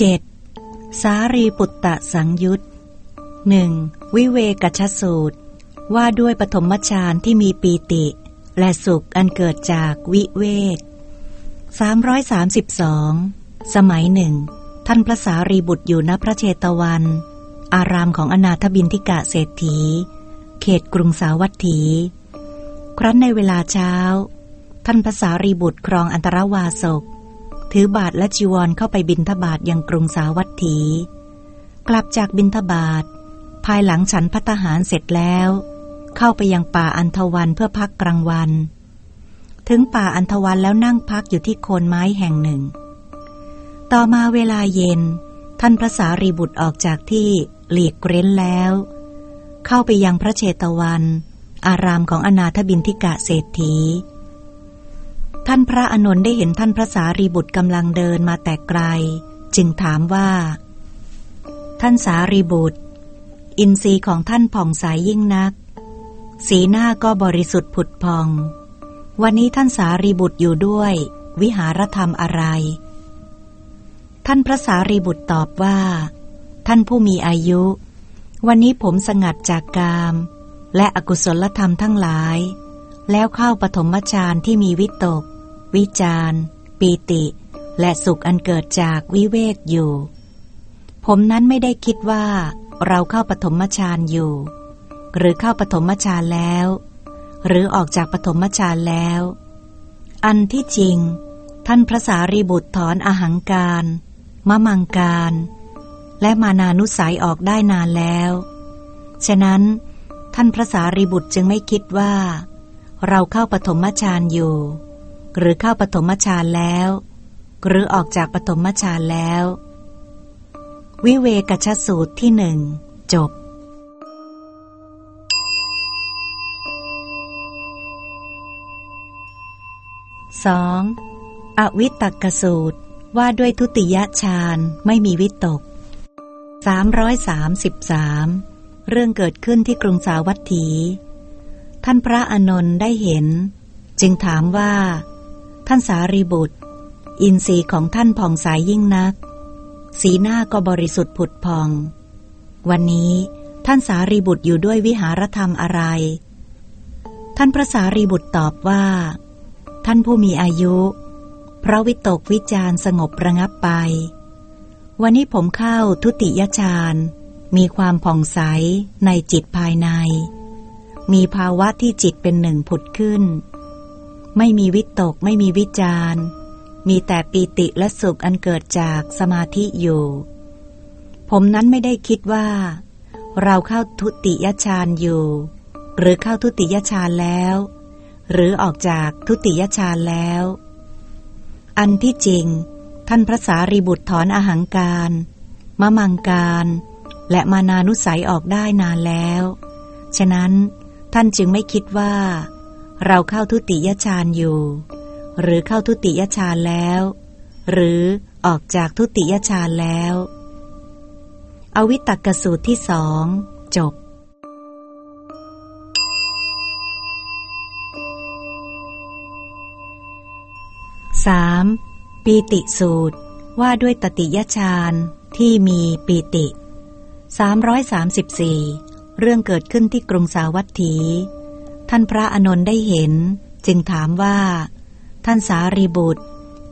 7. สารีปุตตะสังยุตหนึ่งวิเวกชสูตร ว่าด้วยปฐมฌานที่มีปีติ และสุขอันเกิดจากวิเวก332 สมัยหนึ่ง ท่านพระสารีบุตรอยู่ณพระเชตวัน อารามของอนาถบินทิกะเศรษฐี เขตกรุงสาวัตถี ครั้นในเวลาเช้า ท่านพระสารีบุตรครองอันตรวาสก ถือบาทและจีวรเข้าไปบินทบาทยังกรุงสาวัตถี กลับจากบินทบาท ภายหลังฉันพัตหารเสร็จแล้ว เข้าไปยังป่าอันทวันเพื่อพักกลางวัน ถึงป่าอันทวันแล้วนั่งพักอยู่ที่โคนไม้แห่งหนึ่ง ต่อมาเวลาเย็น ท่านพระสารีบุตรออกจากที่หลีกเร้นแล้ว เข้าไปยังพระเชตวัน อารามของอนาถบินทิกะเศรษฐี ท่านพระอนนท์ได้เห็นท่านพระสารีบุตรกำลังเดินมาแต่ไกล จึงถามว่า ท่านสารีบุตร อินทรีย์ของท่านผ่องใสยยิ่งนัก สีหน้าก็บริสุทธิ์ผุดพอง วันนี้ท่านสารีบุตรอยู่ด้วย วิหารธรรมอะไร ท่านพระสารีบุตรตอบว่า ท่านผู้มีอายุ วันนี้ผมสงัดจากกาม และอกุศลธรรมทั้งหลาย แล้วเข้าปฐมฌานที่มีวิตก วิจารปีติ และสุขอันเกิดจากวิเวกอยู่ ผมนั้นไม่ได้คิดว่า เราเข้าปฐมฌานอยู่ หรือเข้าปฐมฌานแล้ว หรือออกจากปฐมฌานแล้ว อันที่จริง ท่านพระสารีบุตรถอนอาหังการมะมังการ และมานานุสัยออกได้นานแล้ว ฉะนั้น ท่านพระสารีบุตรจึงไม่คิดว่า เราเข้าปฐมฌานอยู่ หรือเข้าปฐมฌานแล้ว หรือออกจากปฐมฌานแล้ว วิเวกชสูตรที่หนึ่งจบ 2. อวิตกสูตรว่าด้วยทุติยฌานไม่มีวิตก 333 เรื่องเกิดขึ้นที่กรุงสาวัตถี ท่านพระอนนท์ได้เห็น จึงถามว่า ท่านสารีบุตร อินทรีย์ของท่านผ่องใสยยิ่งนัก สีหน้าก็บริสุทธิ์ผุดพอง วันนี้ท่านสารีบุตรอยู่ด้วยวิหารธรรมอะไร ท่านพระสารีบุตรตอบว่า ท่านผู้มีอายุ พระวิตกวิจารสงบระงับไป วันนี้ผมเข้าทุติยฌานมีความผ่องใสในจิตภายใน มีภาวะที่จิตเป็นหนึ่งผุดขึ้น ไม่มีวิตกไม่มีวิจารมีแต่ปีติและสุขอันเกิดจากสมาธิอยู่ ผมนั้นไม่ได้คิดว่า เราเข้าทุติยฌานอยู่ หรือเข้าทุติยฌานแล้ว หรือออกจากทุติยฌานแล้ว อันที่จริง ท่านพระสารีบุตรถอนอาหังการมะมังการ และมานานุสัยออกได้นานแล้ว ฉะนั้นท่านจึงไม่คิดว่า เราเข้าทุติยฌานอยู่ หรือเข้าทุติยฌานแล้ว หรือออกจากทุติยฌานแล้ว อวิตกสูตรที่สองจบ 3. ปีติสูตรว่าด้วยตติยฌานที่มีปีติ 334 เรื่องเกิดขึ้นที่กรุงสาวัตถี ท่านพระอนนท์ได้เห็น จึงถามว่า ท่านสารีบุตร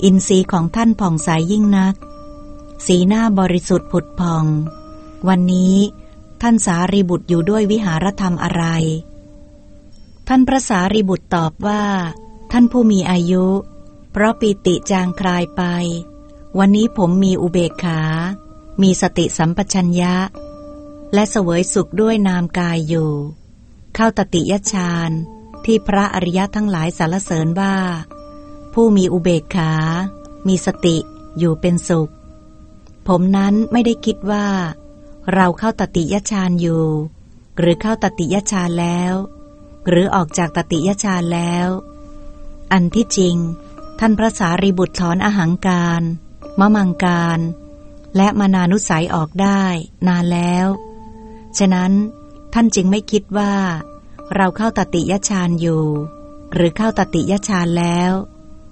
อินทรีย์ของท่านผ่องใสยยิ่งนัก สีหน้าบริสุทธิ์ผุดพอง วันนี้ท่านสารีบุตรอยู่ด้วยวิหารธรรมอะไร ท่านพระสารีบุตรตอบว่า ท่านผู้มีอายุ เพราะปีติจางคลายไป วันนี้ผมมีอุเบกขา มีสติสัมปชัญญะ และเสวยสุขด้วยนามกายอยู่ เข้าตติยฌานที่พระอริยะทั้งหลายสารเสริญว่า ผู้มีอุเบกขา มีสติอยู่เป็นสุข ผมนั้นไม่ได้คิดว่า เราเข้าตติยฌานอยู่ หรือเข้าตติยฌานแล้ว หรือออกจากตติยฌานแล้ว อันที่จริง ท่านพระสารีบุตรถอนอาหังการมะมังการ และมานานุสัยออกได้ นานแล้ว ฉะนั้น ท่านจึงไม่คิดว่า เราเข้าตติยฌานอยู่ หรือเข้าตติยฌานแล้ว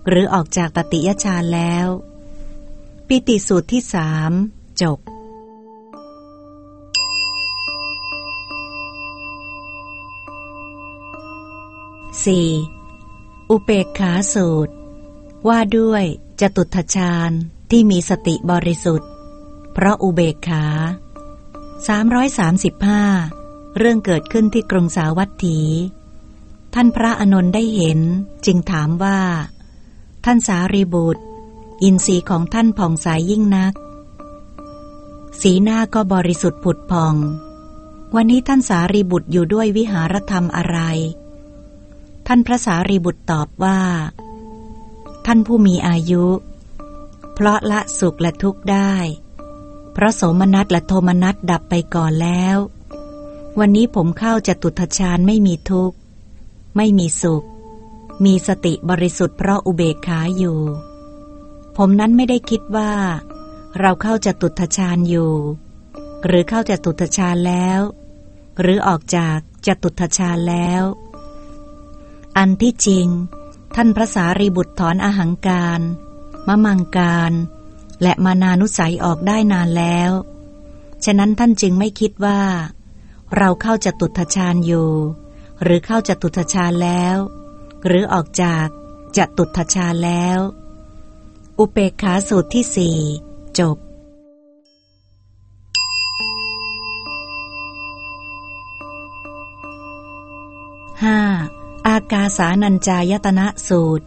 หรือออกจากตติยฌานแล้ว ปิติสูตรที่สามจบ 4. อุเปกขาสูตร ว่าด้วยจตุทชาญที่มีสติบริสุทธิ์ เพราะอุเบกขา 335 เรื่องเกิดขึ้นที่กรุงสาวัตถี ท่านพระอนนท์ได้เห็นจึงถามว่า ท่านสารีบุตร อินทรีย์ของท่านผ่องใสยยิ่งนัก สีหน้าก็บริสุทธิ์ผุดผ่อง วันนี้ท่านสารีบุตรอยู่ด้วยวิหารธรรมอะไร ท่านพระสารีบุตรตอบว่า ท่านผู้มีอายุ เพราะละสุขและทุกข์ได้ เพราะโสมนัสและโทมนัสดับไปก่อนแล้ว วันนี้ผมเข้าจะตุทชานไม่มีทุกข์ ไม่มีสุข มีสติบริสุทธิ์เพราะอุเบกขาอยู่ ผมนั้นไม่ได้คิดว่า เราเข้าจะตุทชานอยู่ หรือเข้าจะตุทชานแล้ว หรือออกจากจะตุทชานแล้ว อันที่จริง ท่านพระสารีบุตรถอนอาหังการมะมังการ และมานานุสัยออกได้นานแล้ว ฉะนั้นท่านจึงไม่คิดว่า เราเข้าจะตุทชานอยู่ หรือเข้าจะตุทชานแล้ว หรือออกจากจะตุทชานแล้ว อุเปกขาสูตรที่สี่จบห้าอากาสานัญจายตนะสูตร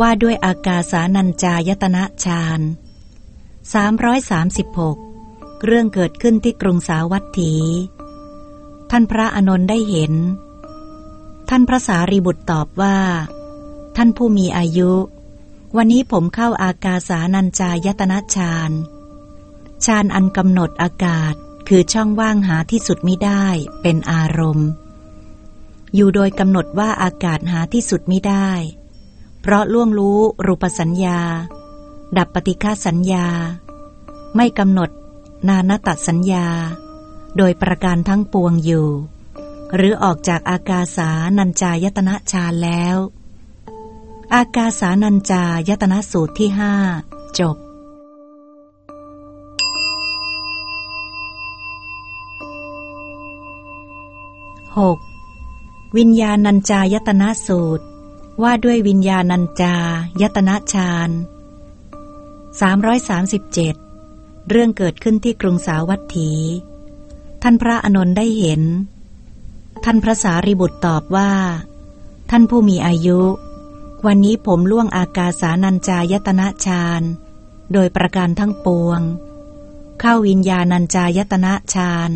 ว่าด้วยอากาสานัญจายตนะฌาน336 เรื่องเกิดขึ้นที่กรุงสาวัตถี ท่านพระอนนท์ได้เห็น ท่านพระสารีบุตรตอบว่า ท่านผู้มีอายุ วันนี้ผมเข้าอากาสานัญจายตนะฌานฌานอันกำหนดอากาศคือช่องว่างหาที่สุดมิได้เป็นอารมณ์ อยู่โดยกำหนดว่าอากาศหาที่สุดไม่ได้ เพราะล่วงรู้รูปสัญญา ดับปฏิฆาสัญญา ไม่กำหนดนานตัดสัญญา โดยประการทั้งปวงอยู่ หรือออกจากอากาสานัญจายตนะฌานแล้ว อากาสานัญจายตนะสูตรที่ห้าจบหกวิญญาณัญจายตนะสูตร ว่าด้วยวิญญาณัญจายตนะฌาน337 เรื่องเกิดขึ้นที่กรุงสาวัตถี ท่านพระอนนท์ได้เห็น ท่านพระสารีบุตรตอบว่า ท่านผู้มีอายุ วันนี้ผมล่วงอากาสานัญจายตนะฌานโดยประการทั้งปวง เข้าวิญญาณัญจายตนะฌาน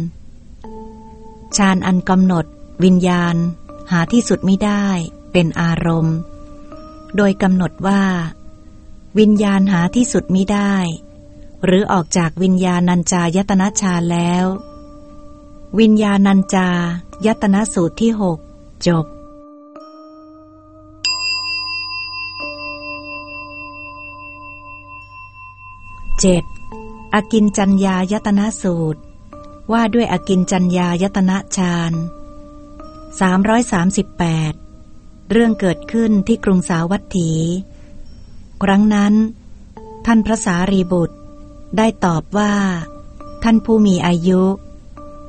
ฌานอันกำหนด วิญญาณ หาที่สุดไม่ได้เป็นอารมณ์ โดยกำหนดว่า วิญญาณหาที่สุดไม่ได้ หรือออกจากวิญญาณัญจายตนะชานแล้ว วิญญาณัญจายตนะสูตรที่หกจบเจ็ดอกินจัญญายตนะสูตร ว่าด้วยอกินจัญญายตนะฌาน338 เรื่องเกิดขึ้นที่กรุงสาวัตถี ครั้งนั้น ท่านพระสารีบุตรได้ตอบว่า ท่านผู้มีอายุ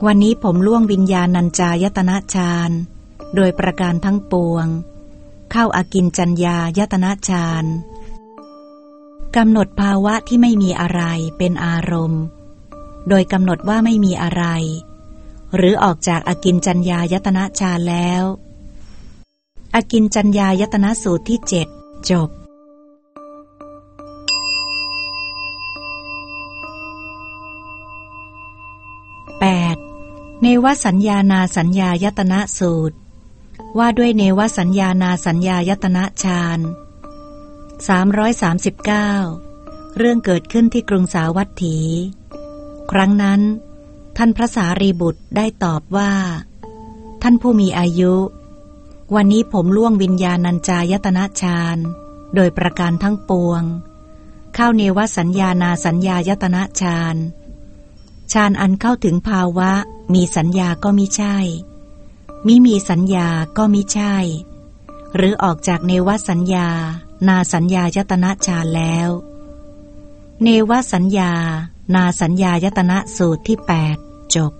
วันนี้ผมล่วงวิญญาณัญจายตนะฌานโดยประการทั้งปวง เข้าอากินจัญญายตนะฌานกำหนดภาวะที่ไม่มีอะไรเป็นอารมณ์ โดยกำหนดว่าไม่มีอะไร หรือออกจากอากินจัญญายตนะฌานแล้ว อากินจัญญายตนะสูตรที่เจ็ดจบ เนวสัญญานาสัญญายตนะสูตร ว่าด้วยเนวสัญญานาสัญญายตนะฌาน339 เรื่องเกิดขึ้นที่กรุงสาวัตถี ครั้งนั้น ท่านพระสารีบุตรได้ตอบว่า ท่านผู้มีอายุ วันนี้ผมล่วงวิญญาณัญจายตนะฌานโดยประการทั้งปวง เข้าเนวสัญญานาสัญญายตนะฌาน ฌานอันเข้าถึงภาวะ มีสัญญาก็มิใช่ มิมีสัญญาก็มิใช่ หรือออกจากเนวสัญญา นาสัญญายตนะฌานแล้ว เนวสัญญา นาสัญญายตนะสูตรที่ 8 จบ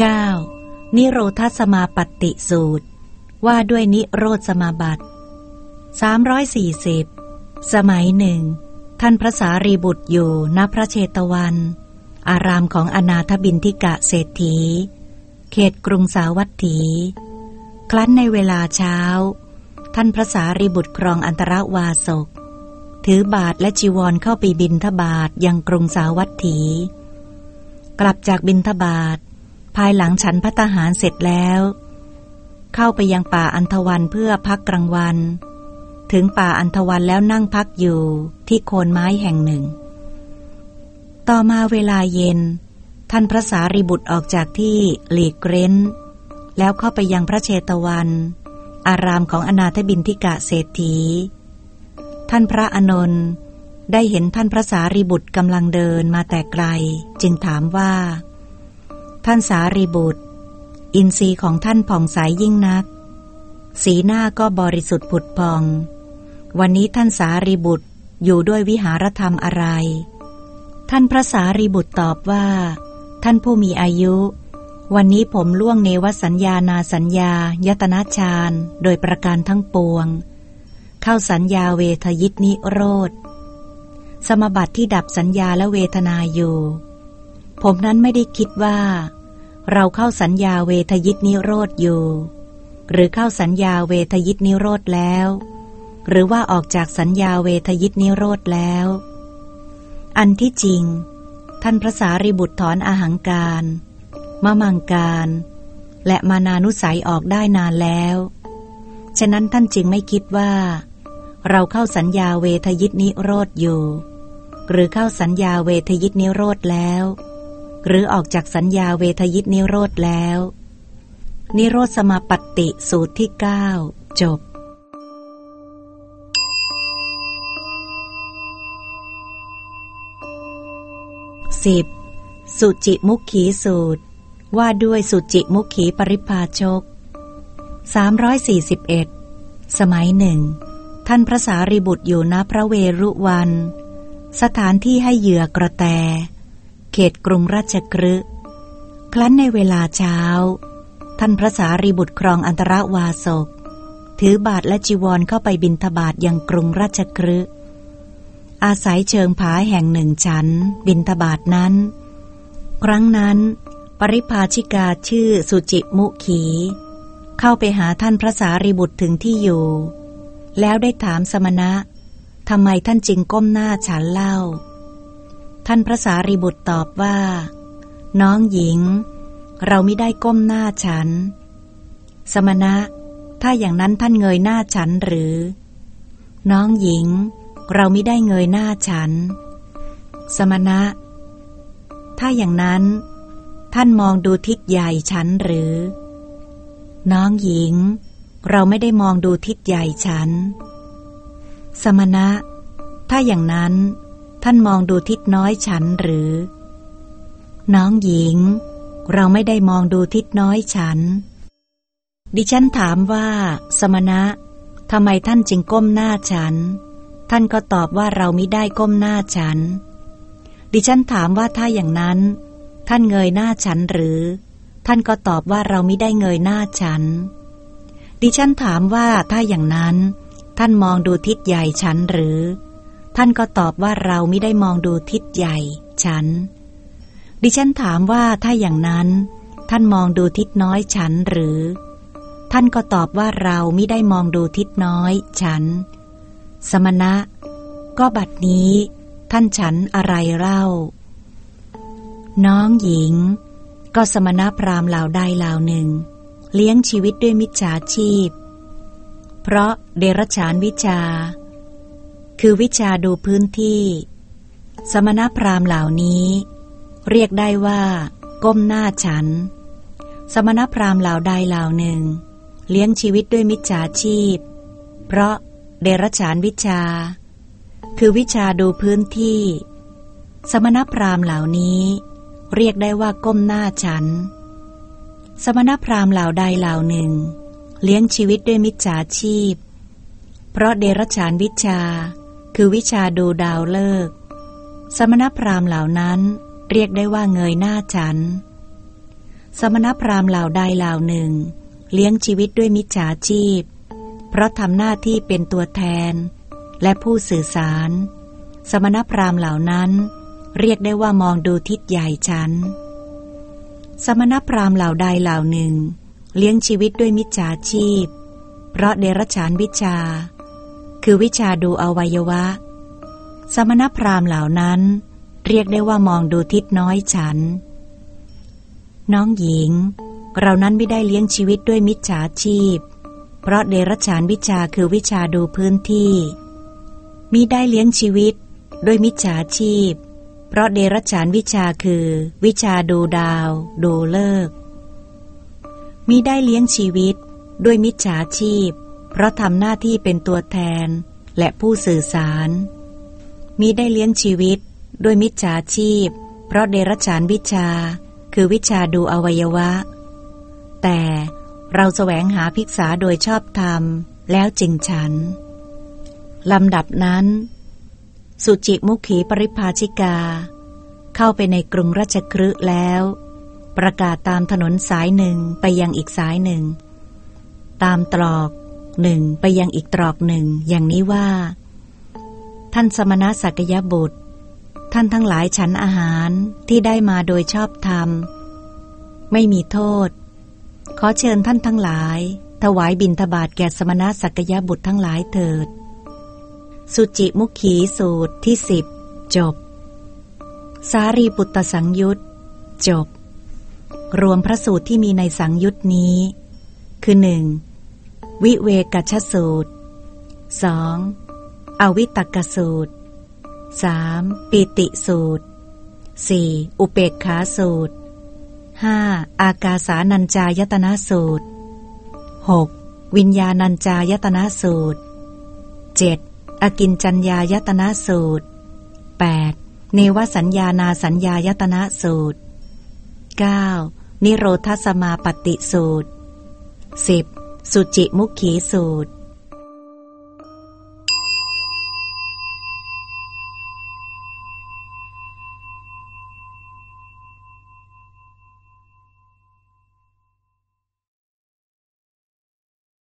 9. นิโรธสมาปฏิสูตร ว่าด้วยนิโรธสมาบัติ 340 สมัยหนึ่ง ท่านพระสารีบุตรอยู่ณพระเชตวัน อารามของอนาถบินทิกะเศรษฐี เขตกรุงสาวัตถี ครั้นในเวลาเช้า ท่านพระสารีบุตรครองอันตรวาสก ถือบาทและจีวรเข้าไปบินทบาทยังกรุงสาวัตถี กลับจากบินทบาท ภายหลังฉันพัตหารเสร็จแล้ว เข้าไปยังป่าอันทวันเพื่อพักกลางวัน ถึงป่าอันทวันแล้วนั่งพักอยู่ที่โคนไม้แห่งหนึ่ง ต่อมาเวลาเย็น ท่านพระสารีบุตรออกจากที่หลีกเร้น แล้วเข้าไปยังพระเชตวัน อารามของอนาถบินทิกะเศรษฐี ท่านพระอนนท์ได้เห็นท่านพระสารีบุตรกำลังเดินมาแต่ไกล จึงถามว่า ท่านสารีบุตร อินทรีย์ของท่านผ่องใสยยิ่งนัก สีหน้าก็บริสุทธิ์ผุดพอง วันนี้ท่านสารีบุตรอยู่ด้วยวิหารธรรมอะไร ท่านพระสารีบุตรตอบว่า ท่านผู้มีอายุ วันนี้ผมล่วงเนวสัญญานาสัญญายตนาชาญโดยประการทั้งปวง เข้าสัญญาเวทยิตนิโรธ สมบัติที่ดับสัญญาและเวทนาอยู่ ผมนั้นไม่ได้คิดว่า เราเข้าสัญญาเวทยิตนิโรธอยู่ หรือเข้าสัญญาเวทยิตนิโรธแล้ว หรือว่าออกจากสัญญาเวทยิตนิโรธแล้ว อันที่จริง ท่านพระสารีบุตรถอนอาหังการมะมังการ และมานานุสัยออกได้นานแล้ว ฉะนั้นท่านจึงไม่คิดว่า เราเข้าสัญญาเวทยิตนิโรธอยู่ หรือเข้าสัญญาเวทยิตนิโรธแล้ว หรือออกจากสัญญาเวทยิตนิโรธแล้ว นิโรธสมาปฏิสูตรที่เก้าจบ สิบสุจิมุขขีสูตร ว่าด้วยสุจิมุขขีปริพาชก 341 สมัยหนึ่ง ท่านพระสารีบุตรอยู่ณพระเวรุวัน สถานที่ให้เหยื่อกระแต เขตกรุงราชกฤห์ครั้นในเวลาเช้า ท่านพระสารีบุตรครองอันตรวาสก ถือบาทและจีวรเข้าไปบินทบาทยังกรุงราชกฤห์ อาศัยเชิงผาแห่งหนึ่งชั้น บินทบาทนั้น ครั้งนั้น ปริพาชิกาชื่อสุจิมุขี เข้าไปหาท่านพระสารีบุตรถึงที่อยู่ แล้วได้ถามสมณะทำไมท่านจึงก้มหน้าฉันเล่า ท่านพระสารีบุตรตอบว่า น้องหญิง เราไม่ได้ก้มหน้าฉัน สมณะ ถ้าอย่างนั้นท่านเงยหน้าฉันหรือ น้องหญิง เราไม่ได้เงยหน้าฉัน สมณะ ถ้าอย่างนั้น ท่านมองดูทิศใหญ่ฉันหรือ น้องหญิง เราไม่ได้มองดูทิศใหญ่ฉัน สมณะ ถ้าอย่างนั้น ท่านมองดูทิศน้อยฉันหรือ น้องหญิง เราไม่ได้มองดูทิศน้อยฉัน ดิฉันถามว่า สมณะทำไมท่านจึงก้มหน้าฉัน ท่านก็ตอบว่าเราไม่ได้ก้มหน้าฉัน ดิฉันถามว่าถ้าอย่างนั้น ท่านเงยหน้าฉันหรือ ท่านก็ตอบว่าเราไม่ได้เงยหน้าฉัน ดิฉันถามว่าถ้าอย่างนั้น ท่านมองดูทิศใหญ่ฉันหรือ ท่านก็ตอบว่าเราไม่ได้มองดูทิศใหญ่ฉัน ดิฉันถามว่าถ้าอย่างนั้น ท่านมองดูทิศน้อยฉันหรือ ท่านก็ตอบว่าเราไม่ได้มองดูทิศน้อยฉัน สมณะ ก็บัดนี้ท่านฉันอะไรเล่า น้องหญิง ก็สมณะพราหมณ์เหล่าใดเหล่าหนึ่ง เลี้ยงชีวิตด้วยมิจฉาชีพ เพราะเดรัจฉานวิชา คือวิชาดูพื้นที่ สมณพราหมณ์เหล่านี้ เรียกได้ว่า ก้มหน้าฉัน สมณพราหมณ์เหล่าใดเหล่าหนึ่ง เลี้ยงชีวิตด้วยมิจฉาชีพ เพราะ เดรัจฉานวิชา คือวิชาดูพื้นที่ สมณพราหมณ์เหล่านี้ เรียกได้ว่าก้มหน้าฉัน สมณพราหมณ์เหล่าใดเหล่าหนึ่ง เลี้ยงชีวิตด้วยมิจฉาชีพ เพราะเดรัจฉานวิชา คือวิชาดูดาวเลิก สมณพราหมณ์เหล่านั้นเรียกได้ว่าเงยหน้าฉัน สมณพราหมณ์เหล่าใดเหล่าหนึ่ง เลี้ยงชีวิตด้วยมิจฉาชีพ เพราะทำหน้าที่เป็นตัวแทน และผู้สื่อสาร สมณพราหมณ์เหล่านั้น เรียกได้ว่ามองดูทิศใหญ่ฉันสมณพราหมณ์เหล่าใดเหล่าหนึ่ง เลี้ยงชีวิตด้วยมิจฉาชีพ เพราะเดรัจฉานวิชา คือวิชาดูอวัยวะ สมณพราหมณ์เหล่านั้น เรียกได้ว่ามองดูทิศน้อยฉันน้องหญิง เรานั้นไม่ได้เลี้ยงชีวิตด้วยมิจฉาชีพ เพราะเดรัจฉานวิชาคือวิชาดูพื้นที่มิได้เลี้ยงชีวิตด้วยมิจฉาชีพ เพราะเดรัจฉานวิชาคือ วิชาดูดาว ดูเลิกมิได้เลี้ยงชีวิต ด้วยมิจฉาชีพ เพราะทำหน้าที่เป็นตัวแทนและผู้สื่อสารมิได้เลี้ยงชีวิต ด้วยมิจฉาชีพ เพราะเดรัจฉานวิชา คือวิชาดูอวัยวะ แต่ เราแสวงหาภิกษาโดยชอบธรรม แล้วจริงฉัน ลำดับนั้น สุจิมุขีปริภาชิกา เข้าไปในกรุงราชครืแล้ว ประกาศตามถนนสายหนึ่งไปยังอีกสายหนึ่ง ตามตรอกหนึ่งไปยังอีกตรอกหนึ่งอย่างนี้ว่า ท่านสมณะสักยบุตร ท่านทั้งหลายฉันอาหารที่ได้มาโดยชอบธรรม ไม่มีโทษ ขอเชิญท่านทั้งหลาย ถวายบิณฑบาตแก่สมณะสักยะบุตรทั้งหลายเถิด สุจิมุขีสูตรที่สิบจบ สารีปุตตสังยุตจบ รวมพระสูตรที่มีในสังยุตนี้ คือหนึ่งวิเวกัชสูตร 2. อวิตกสูตร 3. ปีติสูตร 4. อุเปกขาสูตร 5. อากาสานัญจายตนะสูตร 6. วิญญาณัญจายตนะสูตร 7. อกินจัญญายตนะสูตร 8. เนวสัญญานาสัญญายตนะสูตร 9. นิโรธสมาปฏิสูตร 10. สุจิมุขีสูตร